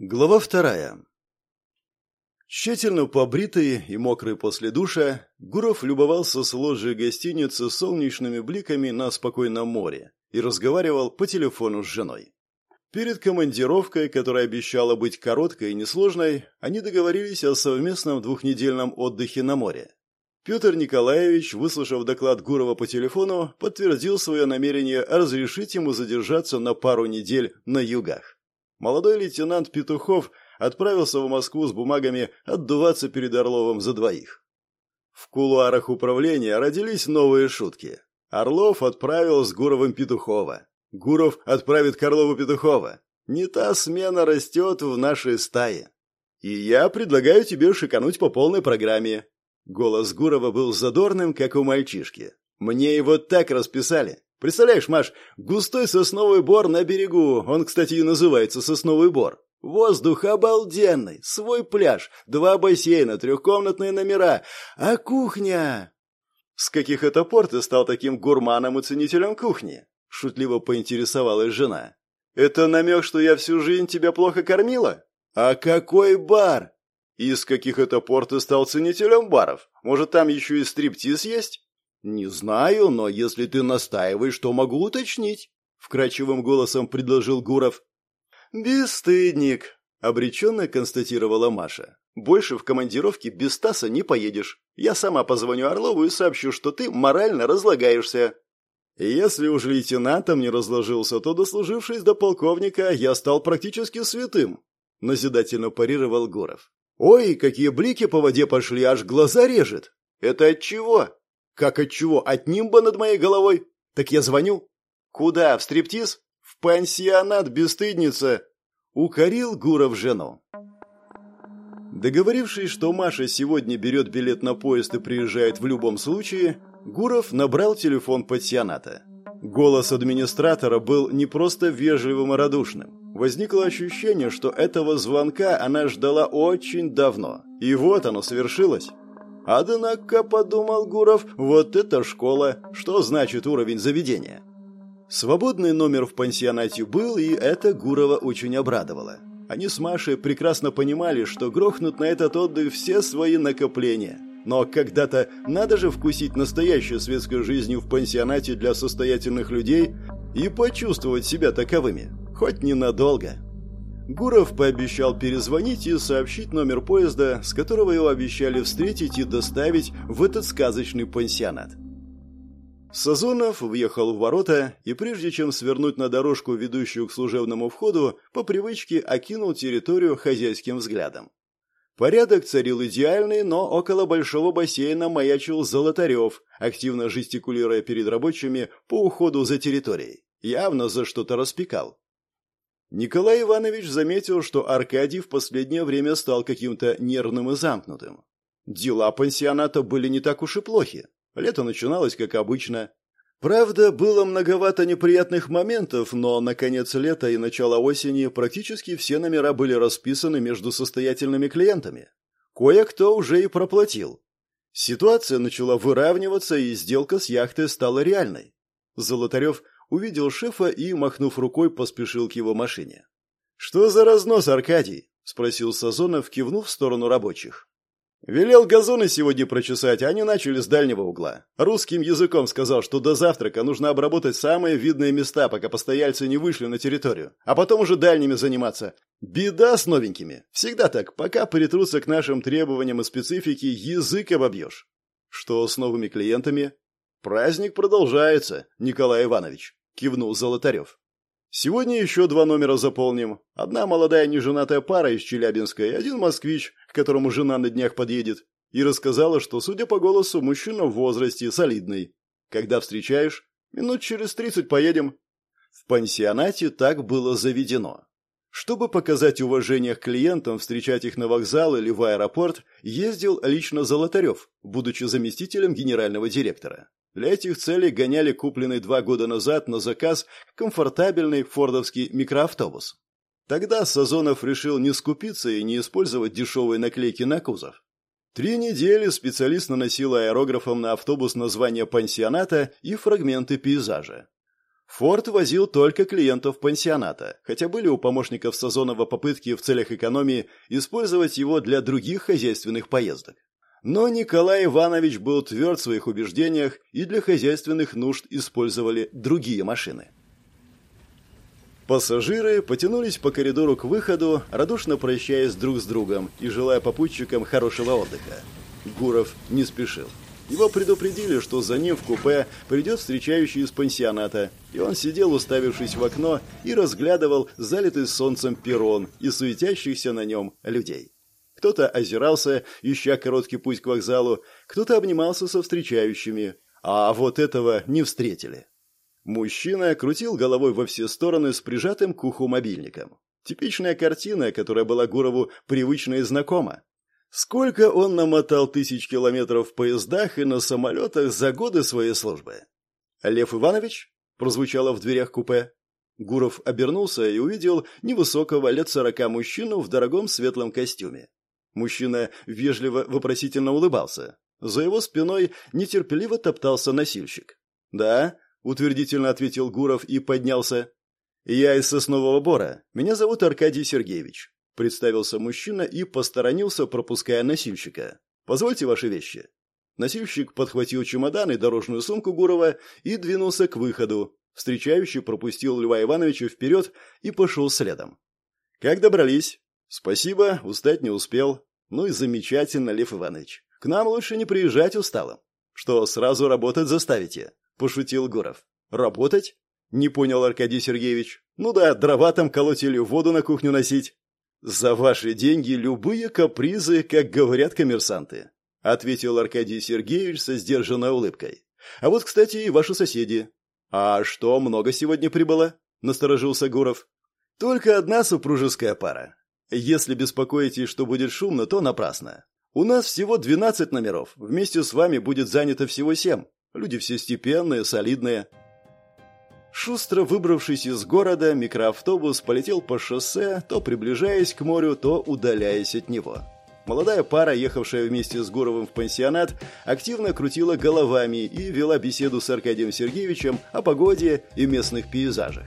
Глава вторая. Тщательно побритый и мокрый после душа, Гуров любовался с ложи гостиницы солнечными бликами на спокойном море и разговаривал по телефону с женой. Перед командировкой, которая обещала быть короткой и несложной, они договорились о совместном двухнедельном отдыхе на море. Петр Николаевич, выслушав доклад Гурова по телефону, подтвердил свое намерение разрешить ему задержаться на пару недель на югах молодой лейтенант Петухов отправился в Москву с бумагами отдуваться перед Орловым за двоих. В кулуарах управления родились новые шутки. Орлов отправил с Гуровым Петухова. Гуров отправит Карлову Петухова. Не та смена растет в нашей стае. И я предлагаю тебе шикануть по полной программе. Голос Гурова был задорным, как у мальчишки. Мне его так расписали. Представляешь, Маш, густой сосновый бор на берегу, он, кстати, и называется сосновый бор. Воздух обалденный, свой пляж, два бассейна, трехкомнатные номера, а кухня... С каких это пор ты стал таким гурманом и ценителем кухни? Шутливо поинтересовалась жена. Это намек, что я всю жизнь тебя плохо кормила? А какой бар? Из каких это пор ты стал ценителем баров? Может, там еще и стриптиз есть? «Не знаю, но если ты настаиваешь, то могу уточнить», — вкрадчивым голосом предложил Гуров. «Бесстыдник», — обреченно констатировала Маша. «Больше в командировке без Стаса не поедешь. Я сама позвоню Орлову и сообщу, что ты морально разлагаешься». «Если уж лейтенантом не разложился, то, дослужившись до полковника, я стал практически святым», — назидательно парировал Гуров. «Ой, какие блики по воде пошли, аж глаза режет!» «Это от чего?» Как от чего? От нимба над моей головой? Так я звоню. Куда? В стриптиз? В пансионат, бесстыдница. Укорил Гуров жену. Договорившись, что Маша сегодня берет билет на поезд и приезжает в любом случае, Гуров набрал телефон пансионата. Голос администратора был не просто вежливым и радушным. Возникло ощущение, что этого звонка она ждала очень давно. И вот оно свершилось. Однако, подумал Гуров, вот это школа. Что значит уровень заведения? Свободный номер в пансионате был, и это Гурова очень обрадовало. Они с Машей прекрасно понимали, что грохнут на этот отдых все свои накопления. Но когда-то надо же вкусить настоящую светской жизнью в пансионате для состоятельных людей и почувствовать себя таковыми, хоть ненадолго. Гуров пообещал перезвонить и сообщить номер поезда, с которого его обещали встретить и доставить в этот сказочный пансионат. Сазонов въехал в ворота и, прежде чем свернуть на дорожку, ведущую к служебному входу, по привычке окинул территорию хозяйским взглядом. Порядок царил идеальный, но около большого бассейна маячил Золотарев, активно жестикулируя перед рабочими по уходу за территорией. Явно за что-то распекал. Николай Иванович заметил, что Аркадий в последнее время стал каким-то нервным и замкнутым. Дела пансионата были не так уж и плохи. Лето начиналось, как обычно. Правда, было многовато неприятных моментов, но на конец лета и начало осени практически все номера были расписаны между состоятельными клиентами. Кое-кто уже и проплатил. Ситуация начала выравниваться, и сделка с яхтой стала реальной. Золотарев увидел шефа и, махнув рукой, поспешил к его машине. «Что за разнос, Аркадий?» – спросил Сазонов, кивнув в сторону рабочих. «Велел газоны сегодня прочесать, а они начали с дальнего угла. Русским языком сказал, что до завтрака нужно обработать самые видные места, пока постояльцы не вышли на территорию, а потом уже дальними заниматься. Беда с новенькими. Всегда так, пока перетрутся к нашим требованиям и специфике, язык обобьешь». «Что с новыми клиентами?» «Праздник продолжается, Николай Иванович» кивнул Золотарев. Сегодня еще два номера заполним. Одна молодая неженатая пара из Челябинска и один москвич, к которому жена на днях подъедет. И рассказала, что, судя по голосу, мужчина в возрасте, солидный. Когда встречаешь? Минут через тридцать поедем. В пансионате так было заведено. Чтобы показать уважение к клиентам, встречать их на вокзал или в аэропорт, ездил лично Золотарев, будучи заместителем генерального директора. Для этих целей гоняли купленный два года назад на заказ комфортабельный фордовский микроавтобус. Тогда Сазонов решил не скупиться и не использовать дешевые наклейки на кузов. Три недели специалист наносил аэрографом на автобус название пансионата и фрагменты пейзажа. Форд возил только клиентов пансионата, хотя были у помощников Сазонова попытки в целях экономии использовать его для других хозяйственных поездок. Но Николай Иванович был тверд в своих убеждениях и для хозяйственных нужд использовали другие машины. Пассажиры потянулись по коридору к выходу, радушно прощаясь друг с другом и желая попутчикам хорошего отдыха. Гуров не спешил. Его предупредили, что за ним в купе придет встречающий из пансионата, и он сидел, уставившись в окно, и разглядывал залитый солнцем перрон и суетящихся на нем людей. Кто-то озирался, ища короткий путь к вокзалу, кто-то обнимался со встречающими, а вот этого не встретили. Мужчина крутил головой во все стороны с прижатым к уху мобильником. Типичная картина, которая была Гурову привычна и знакома. Сколько он намотал тысяч километров в поездах и на самолетах за годы своей службы? «Лев Иванович?» – прозвучало в дверях купе. Гуров обернулся и увидел невысокого лет сорока мужчину в дорогом светлом костюме. Мужчина вежливо вопросительно улыбался. За его спиной нетерпеливо топтался носильщик. «Да», – утвердительно ответил Гуров и поднялся. «Я из Соснового Бора. Меня зовут Аркадий Сергеевич представился мужчина и посторонился, пропуская носильщика. «Позвольте ваши вещи». Носильщик подхватил чемодан и дорожную сумку Гурова и двинулся к выходу. Встречающий пропустил Льва Ивановича вперед и пошел следом. «Как добрались?» «Спасибо, устать не успел». «Ну и замечательно, Лев Иванович. К нам лучше не приезжать усталым». «Что, сразу работать заставите?» – пошутил Гуров. «Работать?» – не понял Аркадий Сергеевич. «Ну да, дрова там колоть или воду на кухню носить». «За ваши деньги любые капризы, как говорят коммерсанты», ответил Аркадий Сергеевич со сдержанной улыбкой. «А вот, кстати, и ваши соседи». «А что, много сегодня прибыло?» насторожился Гуров. «Только одна супружеская пара. Если беспокоитесь, что будет шумно, то напрасно. У нас всего 12 номеров, вместе с вами будет занято всего семь. Люди все степенные, солидные. Шустро выбравшись из города, микроавтобус полетел по шоссе, то приближаясь к морю, то удаляясь от него. Молодая пара, ехавшая вместе с Гуровым в пансионат, активно крутила головами и вела беседу с Аркадием Сергеевичем о погоде и местных пейзажах.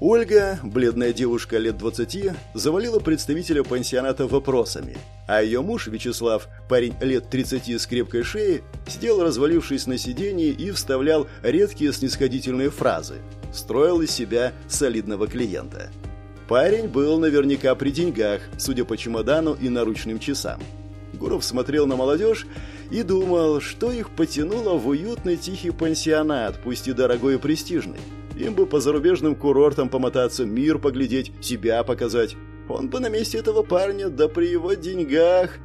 Ольга, бледная девушка лет 20, завалила представителя пансионата вопросами, а ее муж Вячеслав, парень лет 30 с крепкой шеей, сидел, развалившись на сиденье и вставлял редкие снисходительные фразы, строил из себя солидного клиента. Парень был наверняка при деньгах, судя по чемодану и наручным часам. Гуров смотрел на молодежь и думал, что их потянуло в уютный тихий пансионат, пусть и дорогой и престижный. Им бы по зарубежным курортам помотаться, мир поглядеть, себя показать. Он бы на месте этого парня, да при его деньгах.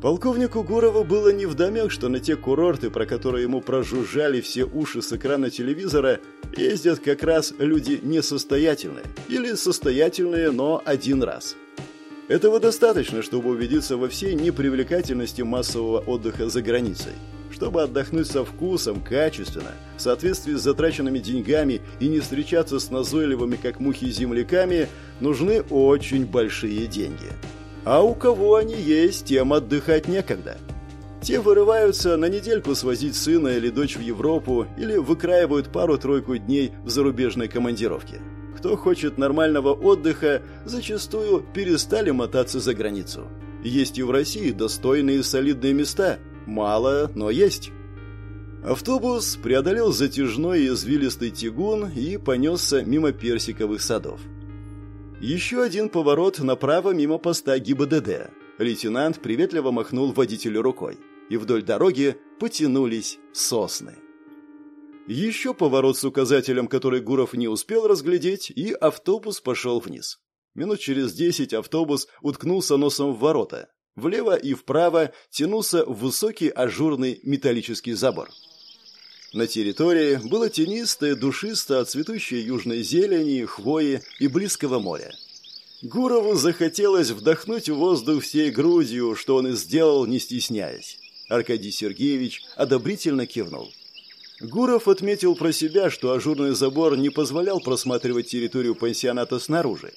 Полковнику Гурову было невдомек, что на те курорты, про которые ему прожужжали все уши с экрана телевизора, ездят как раз люди несостоятельные. Или состоятельные, но один раз. Этого достаточно, чтобы убедиться во всей непривлекательности массового отдыха за границей. Чтобы отдохнуть со вкусом, качественно, в соответствии с затраченными деньгами и не встречаться с назойливыми, как мухи, земляками, нужны очень большие деньги. А у кого они есть, тем отдыхать некогда. Те вырываются на недельку свозить сына или дочь в Европу или выкраивают пару-тройку дней в зарубежной командировке. Кто хочет нормального отдыха, зачастую перестали мотаться за границу. Есть и в России достойные и солидные места – Мало, но есть. Автобус преодолел затяжной и извилистый тягун и понесся мимо персиковых садов. Еще один поворот направо мимо поста ГИБДД. Лейтенант приветливо махнул водителю рукой, и вдоль дороги потянулись сосны. Еще поворот с указателем, который Гуров не успел разглядеть, и автобус пошел вниз. Минут через десять автобус уткнулся носом в ворота, Влево и вправо тянулся высокий ажурный металлический забор. На территории было тенистое, душисто от цветущей южной зелени, хвои и близкого моря. Гурову захотелось вдохнуть воздух всей грудью, что он и сделал, не стесняясь. Аркадий Сергеевич одобрительно кивнул. Гуров отметил про себя, что ажурный забор не позволял просматривать территорию пансионата снаружи.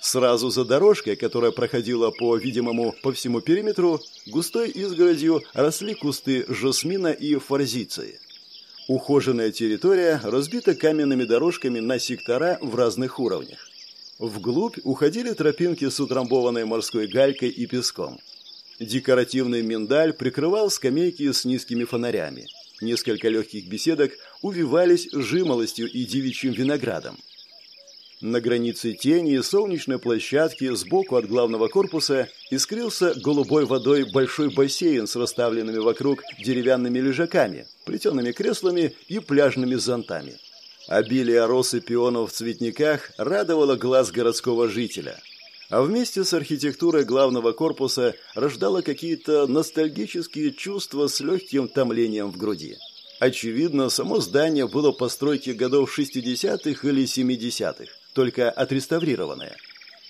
Сразу за дорожкой, которая проходила по видимому по всему периметру, густой изгородью росли кусты жасмина и форзиции. Ухоженная территория разбита каменными дорожками на сектора в разных уровнях. Вглубь уходили тропинки с утрамбованной морской галькой и песком. Декоративный миндаль прикрывал скамейки с низкими фонарями. Несколько легких беседок увивались жимолостью и девичьим виноградом. На границе тени солнечной площадки сбоку от главного корпуса искрился голубой водой большой бассейн с расставленными вокруг деревянными лежаками, плетеными креслами и пляжными зонтами. Обилие росы пионов в цветниках радовало глаз городского жителя. А вместе с архитектурой главного корпуса рождало какие-то ностальгические чувства с легким томлением в груди. Очевидно, само здание было постройки годов 60-х или 70-х, только отреставрированное.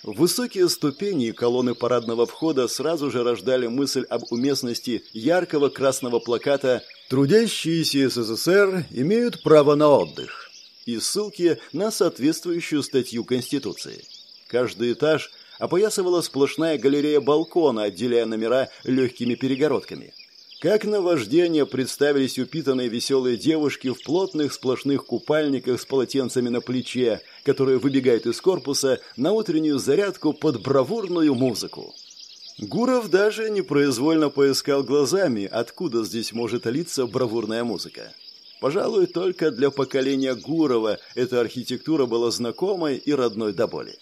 Высокие ступени и колонны парадного входа сразу же рождали мысль об уместности яркого красного плаката «Трудящиеся СССР имеют право на отдых» и ссылки на соответствующую статью Конституции. Каждый этаж опоясывала сплошная галерея балкона, отделяя номера легкими перегородками. Как наваждение представились упитанные веселые девушки в плотных сплошных купальниках с полотенцами на плече, которые выбегают из корпуса на утреннюю зарядку под бравурную музыку. Гуров даже непроизвольно поискал глазами, откуда здесь может литься бравурная музыка. Пожалуй, только для поколения Гурова эта архитектура была знакомой и родной до боли.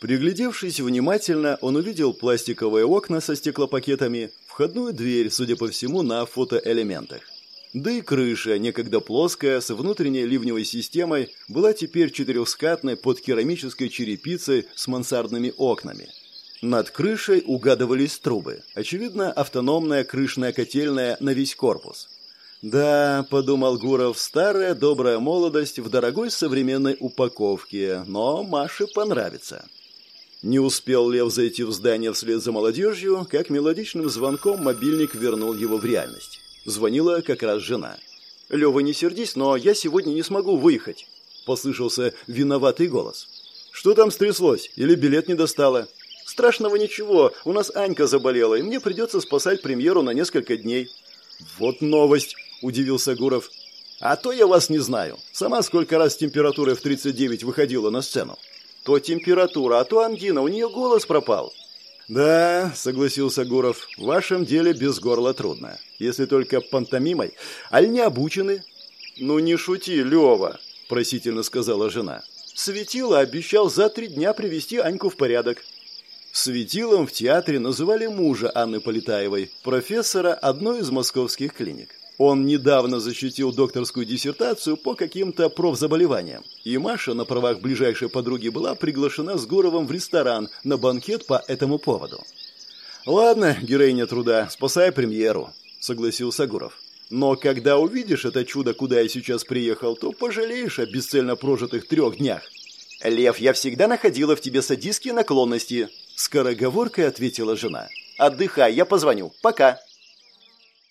Приглядевшись внимательно, он увидел пластиковые окна со стеклопакетами, входную дверь, судя по всему, на фотоэлементах. Да и крыша, некогда плоская, с внутренней ливневой системой, была теперь четырехскатной под керамической черепицей с мансардными окнами. Над крышей угадывались трубы. Очевидно, автономная крышная котельная на весь корпус. Да, подумал Гуров, старая добрая молодость в дорогой современной упаковке, но Маше понравится. Не успел Лев зайти в здание вслед за молодежью, как мелодичным звонком мобильник вернул его в реальность. Звонила как раз жена. «Лева, не сердись, но я сегодня не смогу выехать», – послышался виноватый голос. «Что там стряслось? Или билет не достала?» «Страшного ничего, у нас Анька заболела, и мне придется спасать премьеру на несколько дней». «Вот новость!» – удивился Гуров. «А то я вас не знаю. Сама сколько раз с температурой в 39 выходила на сцену. То температура, а то ангина, у нее голос пропал». «Да», — согласился Гуров, — «в вашем деле без горла трудно. Если только пантомимой. Аль не обучены?» «Ну не шути, Лева», — просительно сказала жена. «Светило обещал за три дня привести Аньку в порядок». Светилом в театре называли мужа Анны Полетаевой, профессора одной из московских клиник. Он недавно защитил докторскую диссертацию по каким-то профзаболеваниям. И Маша на правах ближайшей подруги была приглашена с Гуровым в ресторан на банкет по этому поводу. «Ладно, героиня труда, спасай премьеру», — согласился Гуров. «Но когда увидишь это чудо, куда я сейчас приехал, то пожалеешь о бесцельно прожитых трех днях». «Лев, я всегда находила в тебе садистские наклонности», — скороговоркой ответила жена. «Отдыхай, я позвоню. Пока».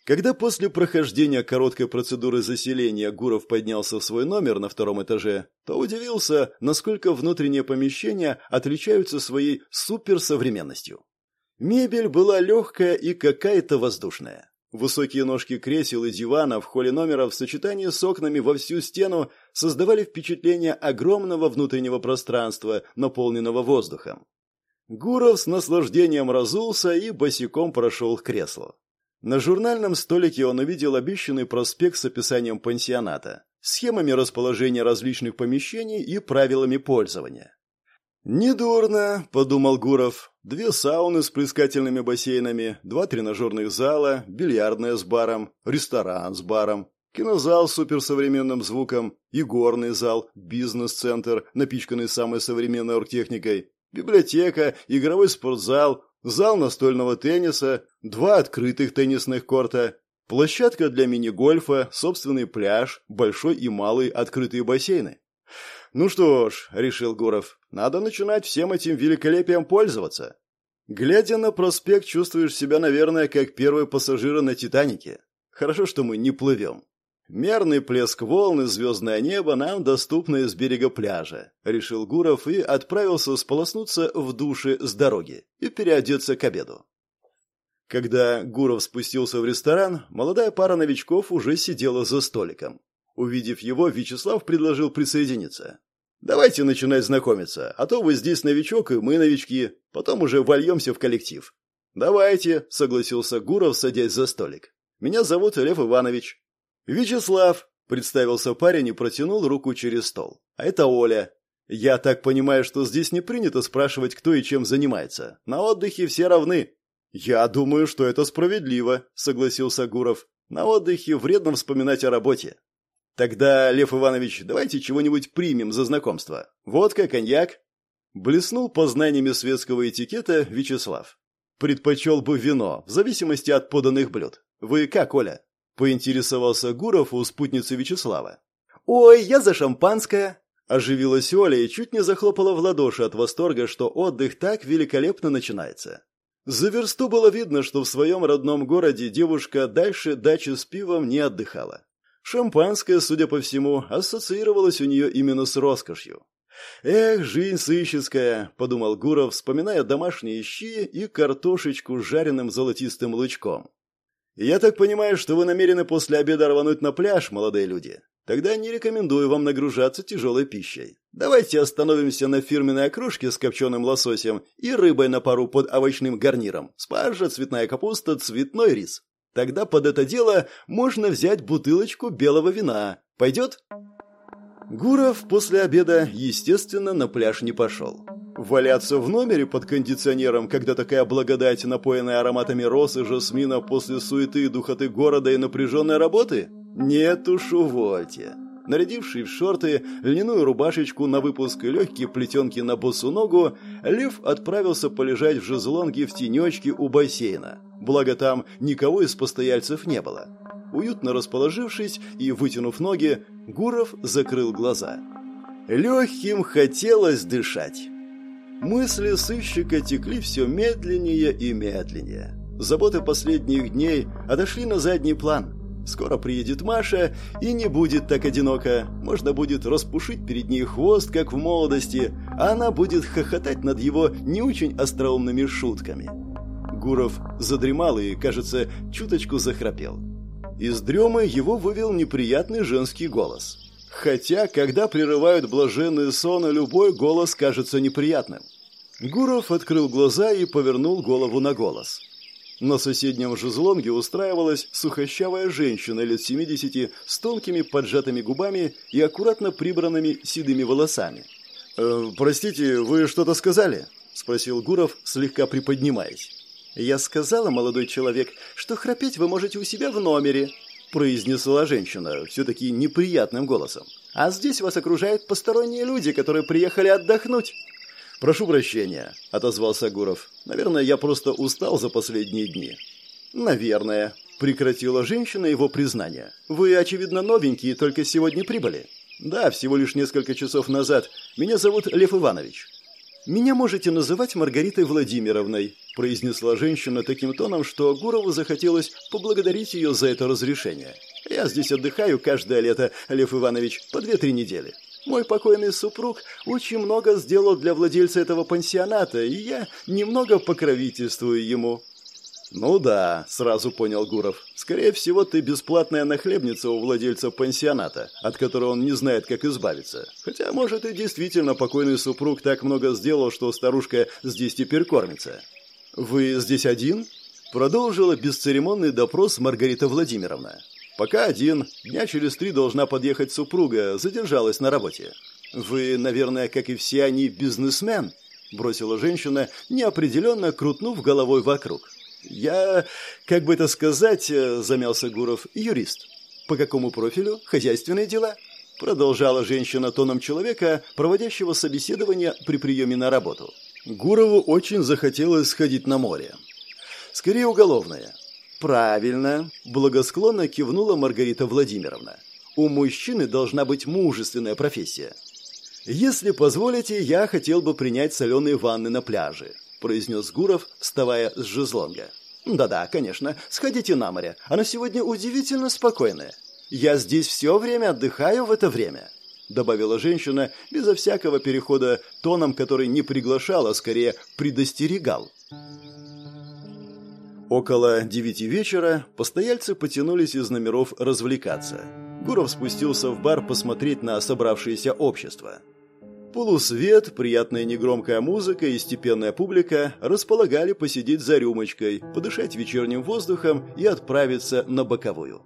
Когда после прохождения короткой процедуры заселения Гуров поднялся в свой номер на втором этаже, то удивился, насколько внутренние помещения отличаются своей суперсовременностью. Мебель была легкая и какая-то воздушная. Высокие ножки кресел и дивана в холле номера в сочетании с окнами во всю стену создавали впечатление огромного внутреннего пространства, наполненного воздухом. Гуров с наслаждением разулся и босиком прошел к креслу. На журнальном столике он увидел обещанный проспект с описанием пансионата, схемами расположения различных помещений и правилами пользования. «Недурно», — подумал Гуров. «Две сауны с плескательными бассейнами, два тренажерных зала, бильярдная с баром, ресторан с баром, кинозал с суперсовременным звуком, игорный зал, бизнес-центр, напичканный самой современной оргтехникой, библиотека, игровой спортзал, зал настольного тенниса, два открытых теннисных корта, площадка для мини-гольфа, собственный пляж, большой и малый открытые бассейны. «Ну что ж», — решил Гуров, — «надо начинать всем этим великолепием пользоваться». Глядя на проспект, чувствуешь себя, наверное, как первые пассажиры на «Титанике». Хорошо, что мы не плывем. Мерный плеск волн и звездное небо нам доступны с берега пляжа, решил Гуров и отправился сполоснуться в душе с дороги и переодеться к обеду. Когда Гуров спустился в ресторан, молодая пара новичков уже сидела за столиком. Увидев его, Вячеслав предложил присоединиться. «Давайте начинать знакомиться, а то вы здесь новичок, и мы новички. Потом уже вольемся в коллектив». «Давайте», — согласился Гуров, садясь за столик. «Меня зовут Лев Иванович». «Вячеслав», — представился парень и протянул руку через стол. «А это Оля. Я так понимаю, что здесь не принято спрашивать, кто и чем занимается. На отдыхе все равны». «Я думаю, что это справедливо», — согласился Гуров. «На отдыхе вредно вспоминать о работе». «Тогда, Лев Иванович, давайте чего-нибудь примем за знакомство. Водка, коньяк?» Блеснул познаниями светского этикета Вячеслав. «Предпочел бы вино, в зависимости от поданных блюд. Вы как, Оля?» Поинтересовался Гуров у спутницы Вячеслава. «Ой, я за шампанское!» Оживилась Оля и чуть не захлопала в ладоши от восторга, что отдых так великолепно начинается. За версту было видно, что в своем родном городе девушка дальше дачи с пивом не отдыхала. Шампанское, судя по всему, ассоциировалось у нее именно с роскошью. «Эх, жизнь сыщеская», — подумал Гуров, вспоминая домашние щи и картошечку с жареным золотистым лучком. «Я так понимаю, что вы намерены после обеда рвануть на пляж, молодые люди. Тогда не рекомендую вам нагружаться тяжелой пищей. Давайте остановимся на фирменной окружке с копченым лососем и рыбой на пару под овощным гарниром. Спаржа, цветная капуста, цветной рис. Тогда под это дело можно взять бутылочку белого вина. Пойдет?» Гуров после обеда, естественно, на пляж не пошел. Валяться в номере под кондиционером, когда такая благодать, напоенная ароматами роз и жасмина после суеты и духоты города и напряженной работы? Нет уж, увольте. Нарядивший в шорты, льняную рубашечку на выпуск и легкие плетенки на босу ногу, Лев отправился полежать в жезлонге в тенечке у бассейна благо там никого из постояльцев не было. Уютно расположившись и вытянув ноги, Гуров закрыл глаза. Легким хотелось дышать. Мысли сыщика текли все медленнее и медленнее. Заботы последних дней отошли на задний план. Скоро приедет Маша, и не будет так одиноко. Можно будет распушить перед ней хвост, как в молодости, а она будет хохотать над его не очень остроумными шутками. Гуров задремал и, кажется, чуточку захрапел. Из дремы его вывел неприятный женский голос. Хотя, когда прерывают блаженный сон, любой голос кажется неприятным. Гуров открыл глаза и повернул голову на голос. На соседнем жезлонге устраивалась сухощавая женщина лет 70 с тонкими поджатыми губами и аккуратно прибранными седыми волосами. «Э, «Простите, вы что-то сказали?» – спросил Гуров, слегка приподнимаясь. «Я сказала, молодой человек, что храпеть вы можете у себя в номере», произнесла женщина, все-таки неприятным голосом. «А здесь вас окружают посторонние люди, которые приехали отдохнуть». «Прошу прощения», — отозвался Гуров. «Наверное, я просто устал за последние дни». «Наверное», — прекратила женщина его признание. «Вы, очевидно, новенькие, только сегодня прибыли». «Да, всего лишь несколько часов назад. Меня зовут Лев Иванович». «Меня можете называть Маргаритой Владимировной», произнесла женщина таким тоном, что Гурову захотелось поблагодарить ее за это разрешение. «Я здесь отдыхаю каждое лето, Лев Иванович, по две-три недели. Мой покойный супруг очень много сделал для владельца этого пансионата, и я немного покровительствую ему». «Ну да», — сразу понял Гуров. «Скорее всего, ты бесплатная нахлебница у владельца пансионата, от которого он не знает, как избавиться. Хотя, может, и действительно покойный супруг так много сделал, что старушка здесь теперь кормится. «Вы здесь один?» Продолжила бесцеремонный допрос Маргарита Владимировна. «Пока один. Дня через три должна подъехать супруга. Задержалась на работе». «Вы, наверное, как и все они, бизнесмен?» Бросила женщина, неопределенно крутнув головой вокруг. «Я, как бы это сказать, э, замялся Гуров, юрист». «По какому профилю? Хозяйственные дела?» Продолжала женщина тоном человека, проводящего собеседование при приеме на работу. Гурову очень захотелось сходить на море. Скорее уголовное. Правильно, благосклонно кивнула Маргарита Владимировна. У мужчины должна быть мужественная профессия. Если позволите, я хотел бы принять соленые ванны на пляже, произнес Гуров, вставая с жезлонга. Да-да, конечно, сходите на море. Оно сегодня удивительно спокойное. Я здесь все время отдыхаю в это время. — добавила женщина, безо всякого перехода тоном, который не приглашал, а скорее предостерегал. Около девяти вечера постояльцы потянулись из номеров развлекаться. Гуров спустился в бар посмотреть на собравшееся общество. Полусвет, приятная негромкая музыка и степенная публика располагали посидеть за рюмочкой, подышать вечерним воздухом и отправиться на боковую.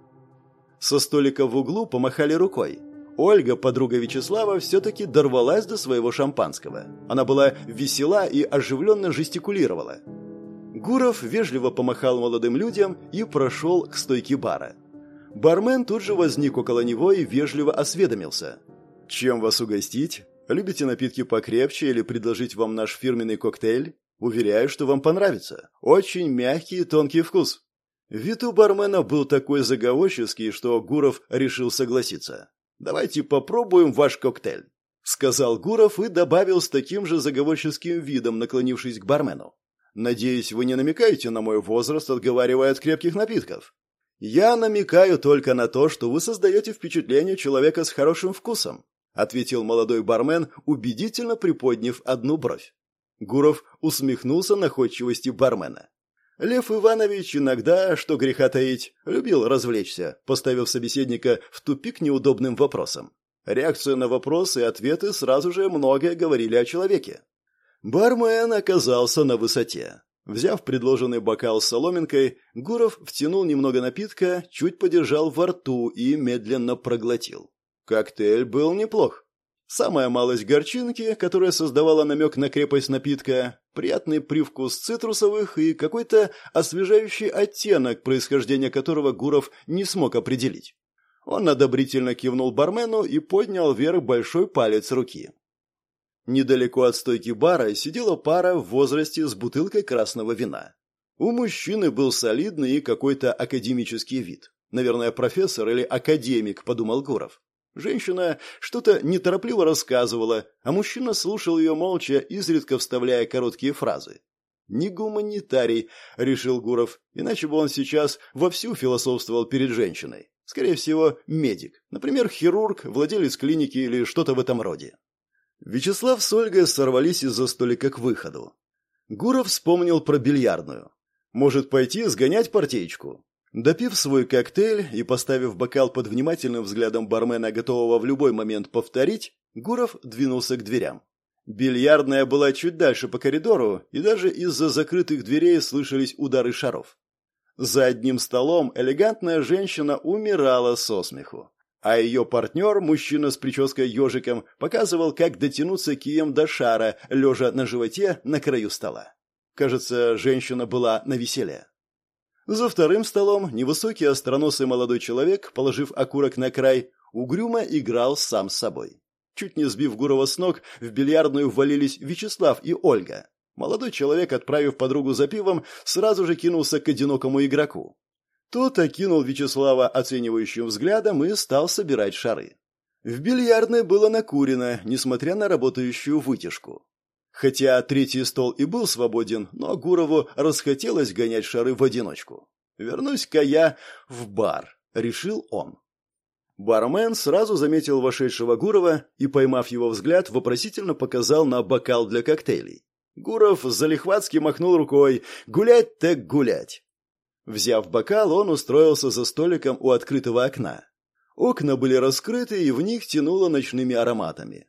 Со столика в углу помахали рукой. Ольга, подруга Вячеслава, все-таки дорвалась до своего шампанского. Она была весела и оживленно жестикулировала. Гуров вежливо помахал молодым людям и прошел к стойке бара. Бармен тут же возник около него и вежливо осведомился. «Чем вас угостить? Любите напитки покрепче или предложить вам наш фирменный коктейль? Уверяю, что вам понравится. Очень мягкий и тонкий вкус». Вид у бармена был такой заговорческий, что Гуров решил согласиться. «Давайте попробуем ваш коктейль», — сказал Гуров и добавил с таким же заговорческим видом, наклонившись к бармену. «Надеюсь, вы не намекаете на мой возраст, отговаривая от крепких напитков?» «Я намекаю только на то, что вы создаете впечатление человека с хорошим вкусом», ответил молодой бармен, убедительно приподняв одну бровь. Гуров усмехнулся находчивости бармена. Лев Иванович иногда, что греха таить, любил развлечься, поставив собеседника в тупик неудобным вопросом. Реакция на вопросы и ответы сразу же многое говорили о человеке. Бармен оказался на высоте. Взяв предложенный бокал с соломинкой, Гуров втянул немного напитка, чуть подержал во рту и медленно проглотил. Коктейль был неплох. Самая малость горчинки, которая создавала намек на крепость напитка, приятный привкус цитрусовых и какой-то освежающий оттенок, происхождения которого Гуров не смог определить. Он одобрительно кивнул бармену и поднял вверх большой палец руки. Недалеко от стойки бара сидела пара в возрасте с бутылкой красного вина. У мужчины был солидный и какой-то академический вид. Наверное, профессор или академик, подумал Гуров. Женщина что-то неторопливо рассказывала, а мужчина слушал ее молча, изредка вставляя короткие фразы. «Не гуманитарий», — решил Гуров, иначе бы он сейчас вовсю философствовал перед женщиной. Скорее всего, медик, например, хирург, владелец клиники или что-то в этом роде. Вячеслав с Ольгой сорвались из-за столика к выходу. Гуров вспомнил про бильярдную. Может пойти сгонять партеечку? Допив свой коктейль и поставив бокал под внимательным взглядом бармена, готового в любой момент повторить, Гуров двинулся к дверям. Бильярдная была чуть дальше по коридору, и даже из-за закрытых дверей слышались удары шаров. За одним столом элегантная женщина умирала со смеху а ее партнер, мужчина с прической ежиком, показывал, как дотянуться кием до шара, лежа на животе на краю стола. Кажется, женщина была на веселе. За вторым столом невысокий остроносый молодой человек, положив окурок на край, угрюмо играл сам с собой. Чуть не сбив Гурова с ног, в бильярдную ввалились Вячеслав и Ольга. Молодой человек, отправив подругу за пивом, сразу же кинулся к одинокому игроку. Тот окинул Вячеслава оценивающим взглядом и стал собирать шары. В бильярдной было накурено, несмотря на работающую вытяжку. Хотя третий стол и был свободен, но Гурову расхотелось гонять шары в одиночку. «Вернусь-ка я в бар», — решил он. Бармен сразу заметил вошедшего Гурова и, поймав его взгляд, вопросительно показал на бокал для коктейлей. Гуров залихватски махнул рукой «Гулять так гулять!» Взяв бокал, он устроился за столиком у открытого окна. Окна были раскрыты, и в них тянуло ночными ароматами.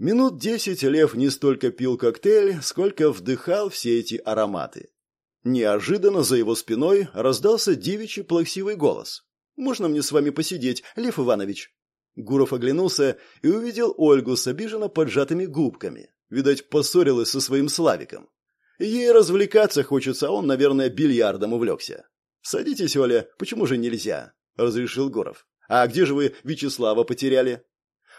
Минут десять Лев не столько пил коктейль, сколько вдыхал все эти ароматы. Неожиданно за его спиной раздался девичий плаксивый голос. «Можно мне с вами посидеть, Лев Иванович?» Гуров оглянулся и увидел Ольгу с обиженно поджатыми губками. Видать, поссорилась со своим Славиком. Ей развлекаться хочется, а он, наверное, бильярдом увлекся. «Садитесь, Оля, почему же нельзя?» — разрешил Горов. «А где же вы Вячеслава потеряли?»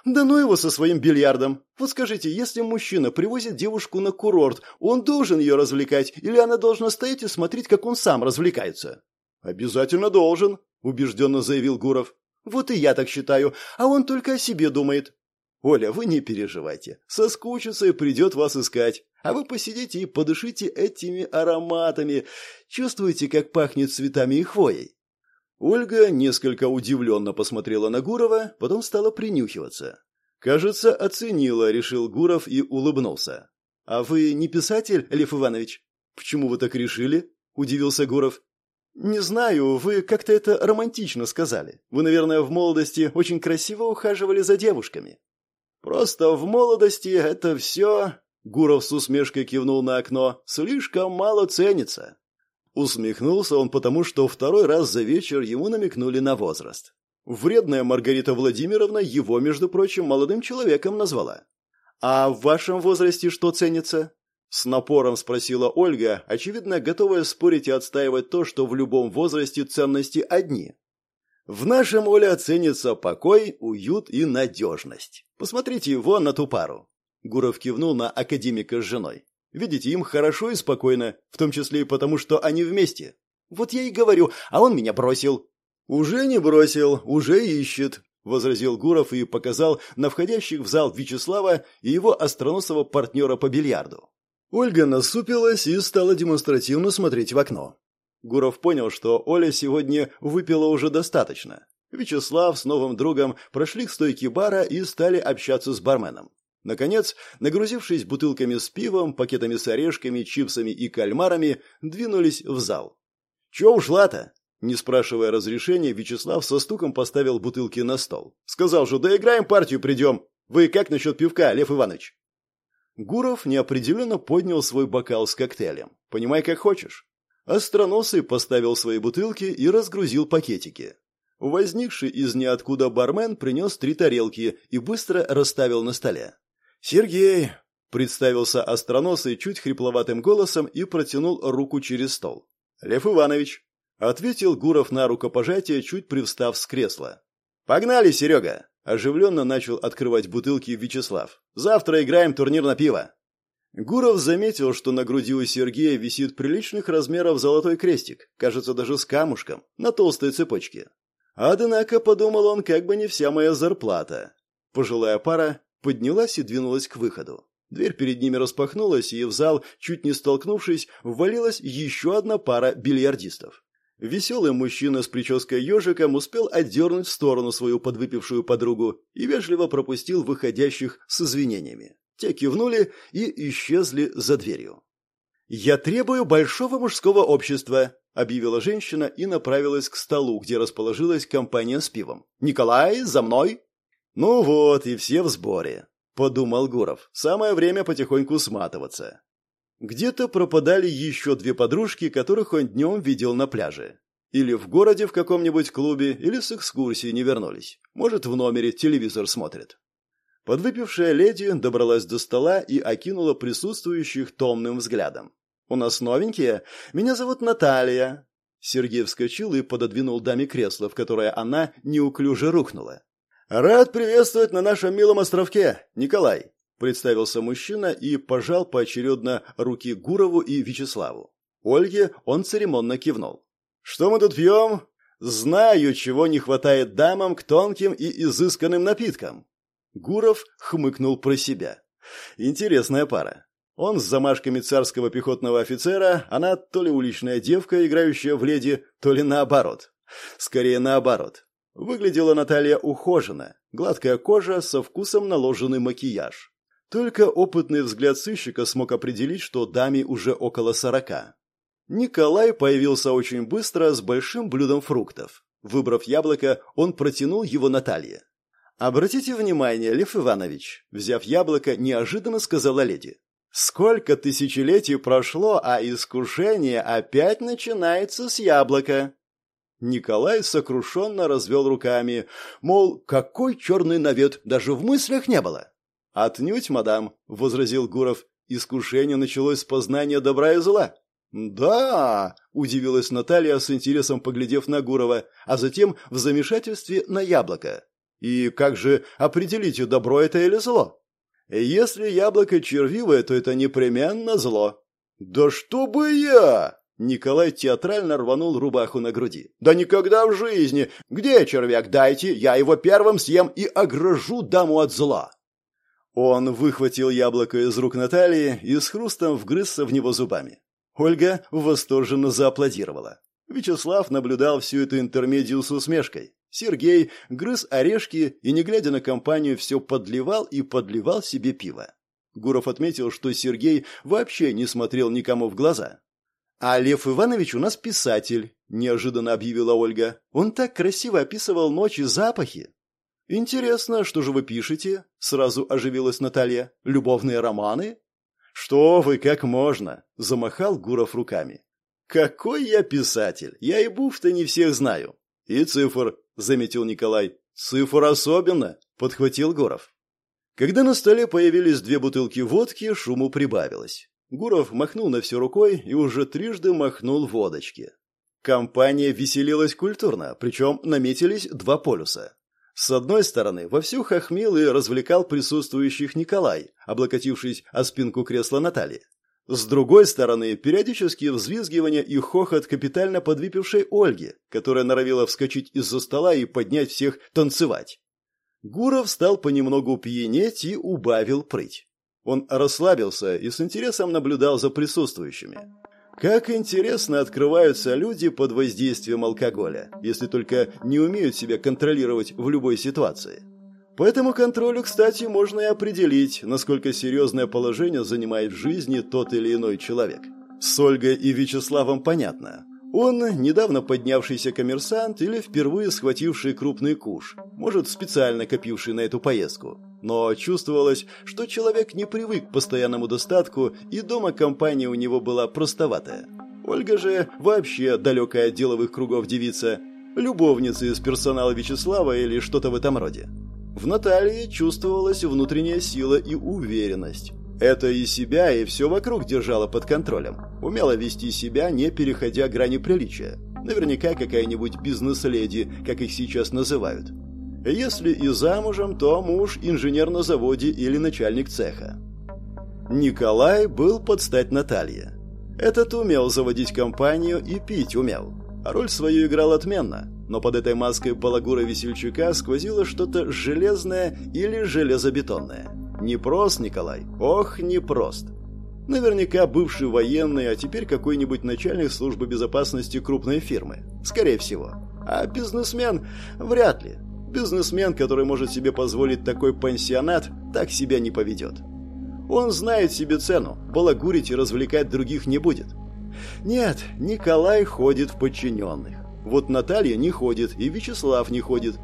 «Да ну его со своим бильярдом! Вот скажите, если мужчина привозит девушку на курорт, он должен ее развлекать, или она должна стоять и смотреть, как он сам развлекается?» «Обязательно должен», — убежденно заявил Гуров. «Вот и я так считаю, а он только о себе думает. Оля, вы не переживайте. Соскучится и придет вас искать. А вы посидите и подышите этими ароматами. Чувствуете, как пахнет цветами и хвоей?» Ольга несколько удивленно посмотрела на Гурова, потом стала принюхиваться. «Кажется, оценила», — решил Гуров и улыбнулся. «А вы не писатель, Лев Иванович?» «Почему вы так решили?» — удивился Гуров. «Не знаю, вы как-то это романтично сказали. Вы, наверное, в молодости очень красиво ухаживали за девушками». «Просто в молодости это все...» Гуров с усмешкой кивнул на окно. «Слишком мало ценится». Усмехнулся он потому, что второй раз за вечер ему намекнули на возраст. Вредная Маргарита Владимировна его, между прочим, молодым человеком назвала. «А в вашем возрасте что ценится?» С напором спросила Ольга, очевидно, готовая спорить и отстаивать то, что в любом возрасте ценности одни. В нашем Оле ценится покой, уют и надежность. Посмотрите его на ту пару. Гуров кивнул на академика с женой. Видите, им хорошо и спокойно, в том числе и потому, что они вместе. Вот я и говорю, а он меня бросил. Уже не бросил, уже ищет, возразил Гуров и показал на входящих в зал Вячеслава и его остроносого партнера по бильярду. Ольга насупилась и стала демонстративно смотреть в окно. Гуров понял, что Оля сегодня выпила уже достаточно. Вячеслав с новым другом прошли к стойке бара и стали общаться с барменом. Наконец, нагрузившись бутылками с пивом, пакетами с орешками, чипсами и кальмарами, двинулись в зал. «Чё ушла-то?» Не спрашивая разрешения, Вячеслав со стуком поставил бутылки на стол. «Сказал же, доиграем партию, придем. Вы как насчет пивка, Лев Иванович?» Гуров неопределенно поднял свой бокал с коктейлем. «Понимай, как хочешь». Остроносый поставил свои бутылки и разгрузил пакетики. Возникший из ниоткуда бармен принес три тарелки и быстро расставил на столе. «Сергей!» – представился остроносый чуть хрипловатым голосом и протянул руку через стол. «Лев Иванович!» – ответил Гуров на рукопожатие, чуть привстав с кресла. «Погнали, Серега!» Оживленно начал открывать бутылки Вячеслав. «Завтра играем турнир на пиво». Гуров заметил, что на груди у Сергея висит приличных размеров золотой крестик, кажется, даже с камушком, на толстой цепочке. Однако, подумал он, как бы не вся моя зарплата. Пожилая пара поднялась и двинулась к выходу. Дверь перед ними распахнулась, и в зал, чуть не столкнувшись, ввалилась еще одна пара бильярдистов. Веселый мужчина с прической ежиком успел отдернуть в сторону свою подвыпившую подругу и вежливо пропустил выходящих с извинениями. Те кивнули и исчезли за дверью. «Я требую большого мужского общества», — объявила женщина и направилась к столу, где расположилась компания с пивом. «Николай, за мной!» «Ну вот, и все в сборе», — подумал Гуров. «Самое время потихоньку сматываться». Где-то пропадали еще две подружки, которых он днем видел на пляже. Или в городе в каком-нибудь клубе, или с экскурсии не вернулись. Может, в номере телевизор смотрят. Подвыпившая леди добралась до стола и окинула присутствующих томным взглядом. «У нас новенькие. Меня зовут Наталья». Сергей вскочил и пододвинул даме кресло, в которое она неуклюже рухнула. «Рад приветствовать на нашем милом островке, Николай. Представился мужчина и пожал поочередно руки Гурову и Вячеславу. Ольге он церемонно кивнул. «Что мы тут пьем?» «Знаю, чего не хватает дамам к тонким и изысканным напиткам». Гуров хмыкнул про себя. «Интересная пара. Он с замашками царского пехотного офицера, она то ли уличная девка, играющая в леди, то ли наоборот. Скорее наоборот. Выглядела Наталья ухоженно, гладкая кожа со вкусом наложенный макияж. Только опытный взгляд сыщика смог определить, что даме уже около сорока. Николай появился очень быстро с большим блюдом фруктов. Выбрав яблоко, он протянул его Наталье. «Обратите внимание, Лев Иванович», взяв яблоко, неожиданно сказала леди. «Сколько тысячелетий прошло, а искушение опять начинается с яблока». Николай сокрушенно развел руками, мол, какой черный навет, даже в мыслях не было. «Отнюдь, мадам», — возразил Гуров. «Искушение началось с познания добра и зла». «Да!» – удивилась Наталья с интересом, поглядев на Гурова, а затем в замешательстве на яблоко. «И как же определите, добро это или зло?» «Если яблоко червивое, то это непременно зло». «Да что бы я!» Николай театрально рванул рубаху на груди. «Да никогда в жизни! Где червяк? Дайте, я его первым съем и огражу даму от зла!» Он выхватил яблоко из рук Натальи и с хрустом вгрызся в него зубами. Ольга восторженно зааплодировала. Вячеслав наблюдал всю эту интермедию с усмешкой. Сергей грыз орешки и, не глядя на компанию, все подливал и подливал себе пиво. Гуров отметил, что Сергей вообще не смотрел никому в глаза. «А Лев Иванович у нас писатель», – неожиданно объявила Ольга. «Он так красиво описывал ночь и запахи». «Интересно, что же вы пишете?» — сразу оживилась Наталья. «Любовные романы?» «Что вы, как можно?» — замахал Гуров руками. «Какой я писатель! Я и буф-то не всех знаю!» «И цифр», — заметил Николай. «Цифр особенно», — подхватил Гуров. Когда на столе появились две бутылки водки, шуму прибавилось. Гуров махнул на все рукой и уже трижды махнул водочки. Компания веселилась культурно, причем наметились два полюса. С одной стороны, вовсю хохмил и развлекал присутствующих Николай, облокотившись о спинку кресла Натальи. С другой стороны, периодические взвизгивания и хохот капитально подвыпившей Ольги, которая норовила вскочить из-за стола и поднять всех танцевать. Гуров стал понемногу пьянеть и убавил прыть. Он расслабился и с интересом наблюдал за присутствующими. Как интересно открываются люди под воздействием алкоголя, если только не умеют себя контролировать в любой ситуации. По этому контролю, кстати, можно и определить, насколько серьезное положение занимает в жизни тот или иной человек. С Ольгой и Вячеславом понятно. Он недавно поднявшийся коммерсант или впервые схвативший крупный куш, может, специально копивший на эту поездку. Но чувствовалось, что человек не привык к постоянному достатку, и дома компания у него была простоватая. Ольга же вообще далекая от деловых кругов девица, любовница из персонала Вячеслава или что-то в этом роде. В Наталье чувствовалась внутренняя сила и уверенность. Это и себя, и все вокруг держала под контролем. Умела вести себя, не переходя грани приличия. Наверняка какая-нибудь бизнес-леди, как их сейчас называют. Если и замужем, то муж инженер на заводе или начальник цеха. Николай был под стать Наталье. Этот умел заводить компанию и пить умел. А роль свою играл отменно, но под этой маской балагура весельчака сквозило что-то железное или железобетонное. Непрост, Николай, ох, непрост. Наверняка бывший военный, а теперь какой-нибудь начальник службы безопасности крупной фирмы. Скорее всего. А бизнесмен? Вряд ли. Бизнесмен, который может себе позволить такой пансионат, так себя не поведет. Он знает себе цену, балагурить и развлекать других не будет. Нет, Николай ходит в подчиненных. Вот Наталья не ходит, и Вячеслав не ходит.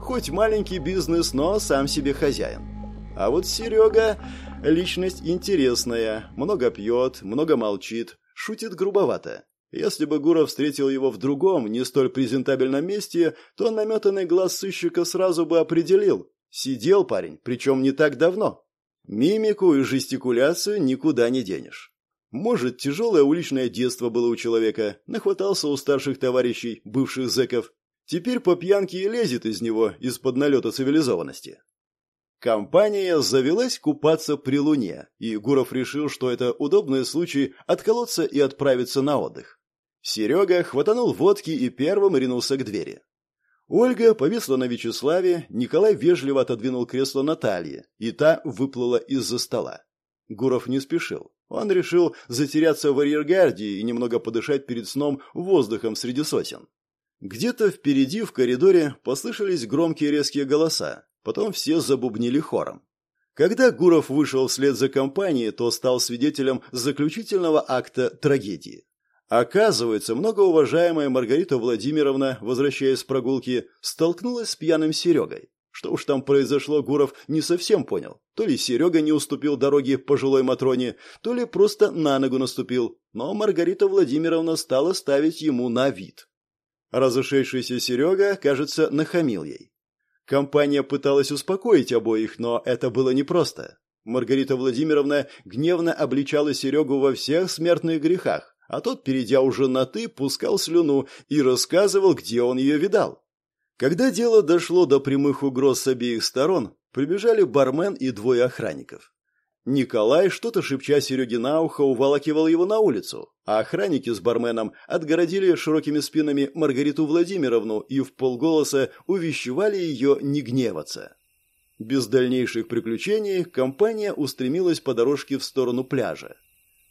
Хоть маленький бизнес, но сам себе хозяин. А вот Серега – личность интересная, много пьет, много молчит, шутит грубовато. Если бы Гуров встретил его в другом, не столь презентабельном месте, то наметанный глаз сыщика сразу бы определил. Сидел парень, причем не так давно. Мимику и жестикуляцию никуда не денешь. Может, тяжелое уличное детство было у человека, нахватался у старших товарищей, бывших зэков. Теперь по пьянке и лезет из него, из-под налета цивилизованности. Компания завелась купаться при луне, и Гуров решил, что это удобный случай отколоться и отправиться на отдых. Серега хватанул водки и первым ринулся к двери. Ольга повисла на Вячеславе, Николай вежливо отодвинул кресло Натальи, и та выплыла из-за стола. Гуров не спешил. Он решил затеряться в арьергарде и немного подышать перед сном воздухом среди сосен. Где-то впереди в коридоре послышались громкие резкие голоса, потом все забубнили хором. Когда Гуров вышел вслед за компанией, то стал свидетелем заключительного акта трагедии. Оказывается, многоуважаемая Маргарита Владимировна, возвращаясь с прогулки, столкнулась с пьяным Серегой. Что уж там произошло, Гуров не совсем понял. То ли Серега не уступил дороге пожилой Матроне, то ли просто на ногу наступил, но Маргарита Владимировна стала ставить ему на вид. Разошедшийся Серега, кажется, нахамил ей. Компания пыталась успокоить обоих, но это было непросто. Маргарита Владимировна гневно обличала Серегу во всех смертных грехах, а тот, перейдя уже на «ты», пускал слюну и рассказывал, где он ее видал. Когда дело дошло до прямых угроз с обеих сторон, прибежали бармен и двое охранников. Николай, что-то шепча Сереге на ухо, уволакивал его на улицу, а охранники с барменом отгородили широкими спинами Маргариту Владимировну и в полголоса увещевали ее не гневаться. Без дальнейших приключений компания устремилась по дорожке в сторону пляжа.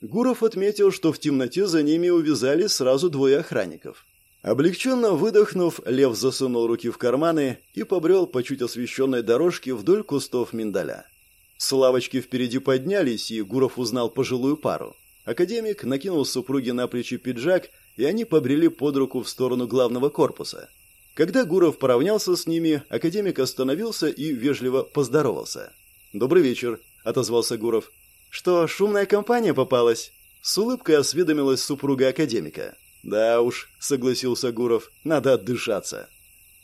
Гуров отметил, что в темноте за ними увязали сразу двое охранников. Облегченно выдохнув, Лев засунул руки в карманы и побрел по чуть освещенной дорожке вдоль кустов миндаля. С лавочки впереди поднялись, и Гуров узнал пожилую пару. Академик накинул супруге на плечи пиджак, и они побрели под руку в сторону главного корпуса. Когда Гуров поравнялся с ними, академик остановился и вежливо поздоровался. «Добрый вечер», — отозвался Гуров. «Что, шумная компания попалась?» С улыбкой осведомилась супруга академика. «Да уж», — согласился Гуров, — «надо отдышаться».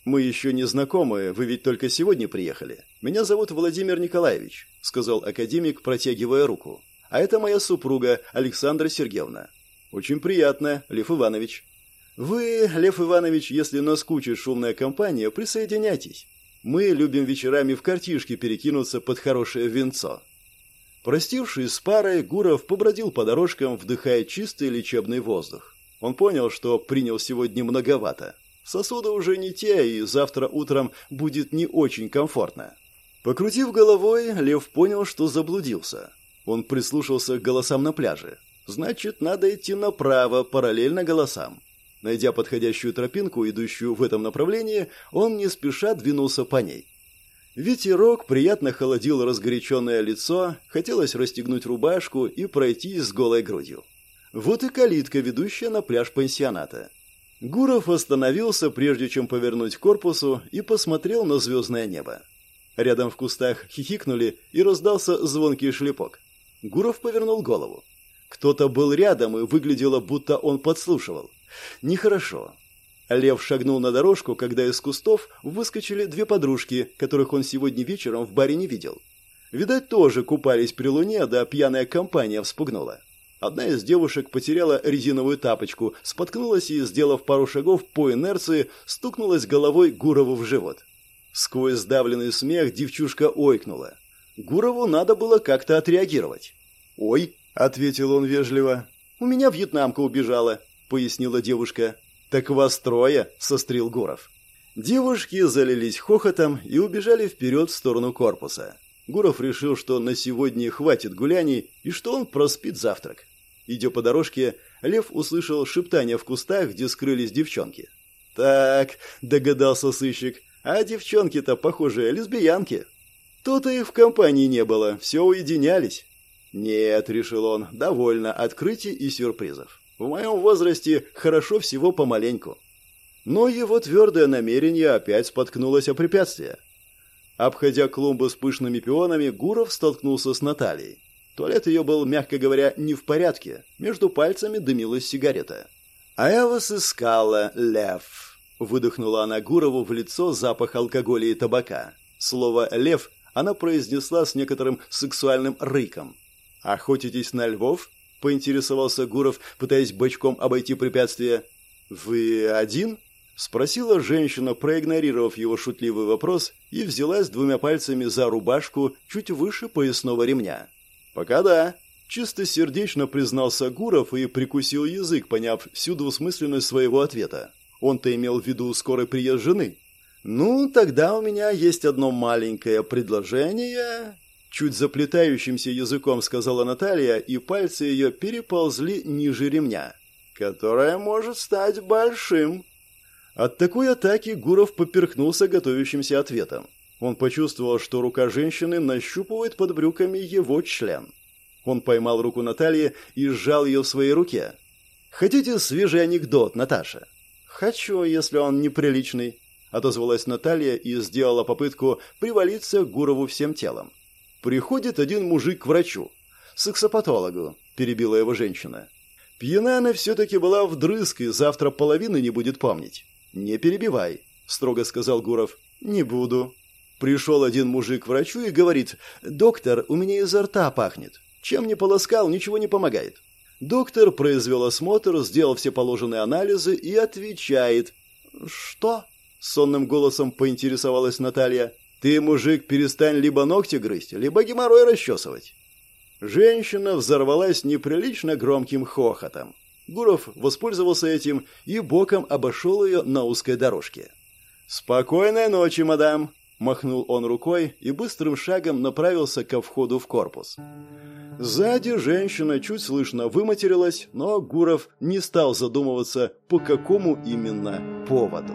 «Мы еще не знакомы, вы ведь только сегодня приехали. Меня зовут Владимир Николаевич», — сказал академик, протягивая руку. «А это моя супруга Александра Сергеевна». «Очень приятно, Лев Иванович». «Вы, Лев Иванович, если наскучит шумная компания, присоединяйтесь. Мы любим вечерами в картишке перекинуться под хорошее винцо». Простившись с парой, Гуров побродил по дорожкам, вдыхая чистый лечебный воздух. Он понял, что принял сегодня многовато. Сосуды уже не те, и завтра утром будет не очень комфортно. Покрутив головой, Лев понял, что заблудился. Он прислушался к голосам на пляже. Значит, надо идти направо, параллельно голосам. Найдя подходящую тропинку, идущую в этом направлении, он не спеша двинулся по ней. Ветерок приятно холодил разгоряченное лицо, хотелось расстегнуть рубашку и пройти с голой грудью. Вот и калитка, ведущая на пляж пансионата. Гуров остановился, прежде чем повернуть к корпусу, и посмотрел на звездное небо. Рядом в кустах хихикнули, и раздался звонкий шлепок. Гуров повернул голову. Кто-то был рядом, и выглядело, будто он подслушивал. Нехорошо. Лев шагнул на дорожку, когда из кустов выскочили две подружки, которых он сегодня вечером в баре не видел. Видать, тоже купались при луне, да пьяная компания вспугнула. Одна из девушек потеряла резиновую тапочку, споткнулась и, сделав пару шагов по инерции, стукнулась головой Гурову в живот. Сквозь сдавленный смех девчушка ойкнула. Гурову надо было как-то отреагировать. «Ой», — ответил он вежливо, — «у меня вьетнамка убежала», — пояснила девушка. «Так вас трое!» — сострил Гуров. Девушки залились хохотом и убежали вперед в сторону корпуса. Гуров решил, что на сегодня хватит гуляний и что он проспит завтрак. Идя по дорожке, Лев услышал шептание в кустах, где скрылись девчонки. «Так», — догадался сыщик, — «а девчонки-то, похоже, лесбиянки». То-то их в компании не было, все уединялись. «Нет», — решил он, — «довольно открытий и сюрпризов». В моем возрасте хорошо всего помаленьку. Но его твердое намерение опять споткнулось о препятствие. Обходя клумбу с пышными пионами, Гуров столкнулся с Натальей. Туалет ее был, мягко говоря, не в порядке. Между пальцами дымилась сигарета. «А я вас искала, лев!» Выдохнула она Гурову в лицо запах алкоголя и табака. Слово «лев» она произнесла с некоторым сексуальным рыком. «Охотитесь на львов?» – поинтересовался Гуров, пытаясь бочком обойти препятствие. «Вы один?» – спросила женщина, проигнорировав его шутливый вопрос, и взялась двумя пальцами за рубашку чуть выше поясного ремня. «Пока да», – чистосердечно признался Гуров и прикусил язык, поняв всю двусмысленность своего ответа. Он-то имел в виду скорый приезд жены. «Ну, тогда у меня есть одно маленькое предложение», Чуть заплетающимся языком сказала Наталья, и пальцы ее переползли ниже ремня. «Которое может стать большим». От такой атаки Гуров поперхнулся готовящимся ответом. Он почувствовал, что рука женщины нащупывает под брюками его член. Он поймал руку Натальи и сжал ее в своей руке. «Хотите свежий анекдот, Наташа?» «Хочу, если он неприличный», — отозвалась Наталья и сделала попытку привалиться к Гурову всем телом. Приходит один мужик к врачу. Сексопатологу, перебила его женщина. Пьяна она все-таки была вдрызг, и завтра половины не будет помнить. Не перебивай, строго сказал Гуров. Не буду. Пришел один мужик к врачу и говорит, «Доктор, у меня изо рта пахнет. Чем не полоскал, ничего не помогает». Доктор произвел осмотр, сделал все положенные анализы и отвечает. «Что?» — сонным голосом поинтересовалась Наталья. Ты, мужик, перестань либо ногти грызть, либо геморрой расчесывать. Женщина взорвалась неприлично громким хохотом. Гуров воспользовался этим и боком обошел ее на узкой дорожке. «Спокойной ночи, мадам!» Махнул он рукой и быстрым шагом направился ко входу в корпус. Сзади женщина чуть слышно выматерилась, но Гуров не стал задумываться, по какому именно поводу.